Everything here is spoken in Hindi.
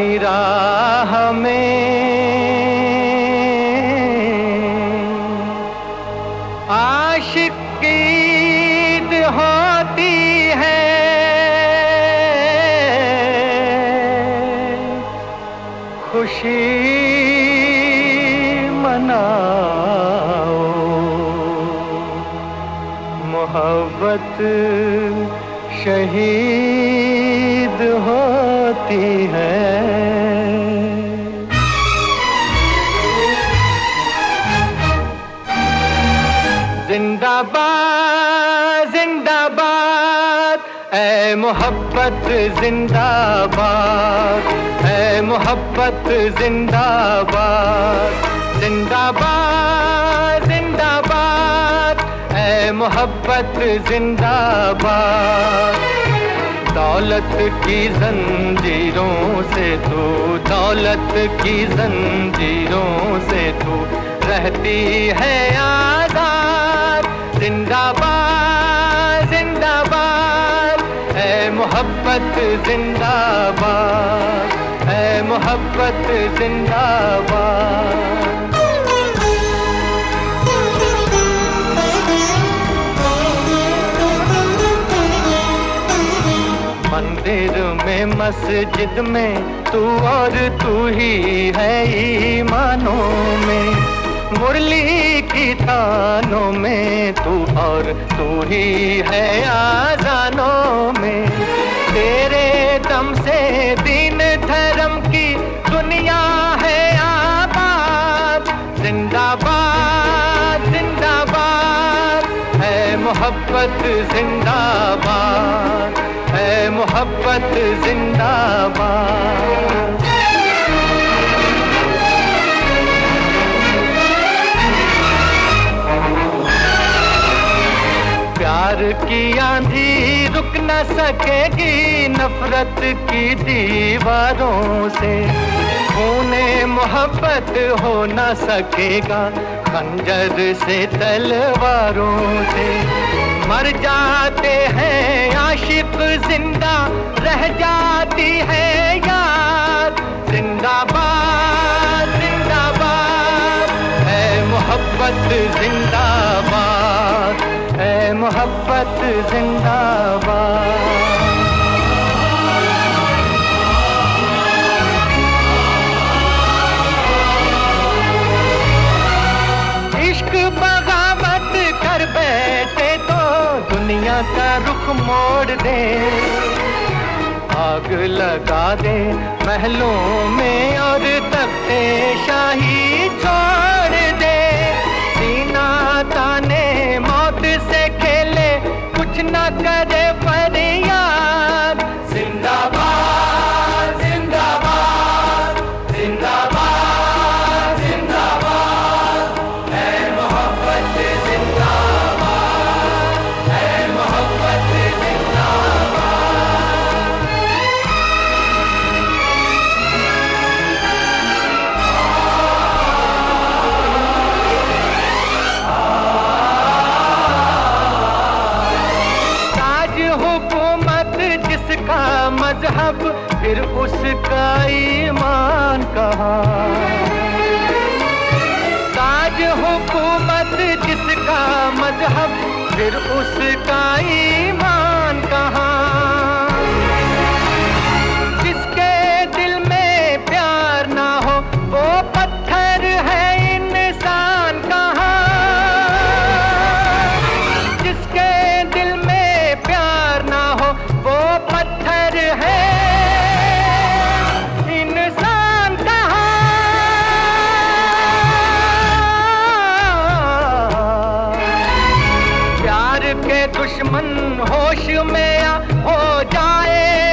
की राह में आशिक ईद होती है। खुशी मनाओ। मोहब्बत शहीद होती है। जिंदाबाद। ऐ मोहब्बत जिंदाबाद। ऐ मोहब्बत जिंदाबाद। जिंदाबाद जिंदाबाद। ऐ मोहब्बत जिंदाबाद। दौलत की जंजीरों से तू, दौलत की जंजीरों से तू रहती है आज़ाद। जिंदाबाद। मोहब्बत जिंदाबाद, है मोहब्बत जिंदाबाद। मंदिर में, मस्जिद में, तू और तू ही है ईमानों में। मुरली की थानों में तू और तू ही है आजानों में। तेरे दम से दिन धर्म की दुनिया है आबाद। जिंदाबाद जिंदाबाद। है मोहब्बत, जिंदाबाद। है मोहब्बत, जिंदाबाद। प्यार की आंधी रुक न सकेगी नफरत की दीवारों से। खूने मोहब्बत हो न सकेगा खंजर से तलवारों से। मर जाते हैं आशिक ज़िंदा, रह जाती है याद। जिंदाबाद जिंदाबाद, है मोहब्बत है मोहब्बत जिंदाबाद। इश्क बगावत कर बैठे तो दुनिया का रुख मोड़ दे। आग लगा दे महलों में और तख्ते शाही। कुछ न करे फरियाद मज़हब फिर उसका ईमान कहा? ताज हुकूमत जिसका मज़हब फिर उसका ईमान दुश्मन होश में आ, हो जाए।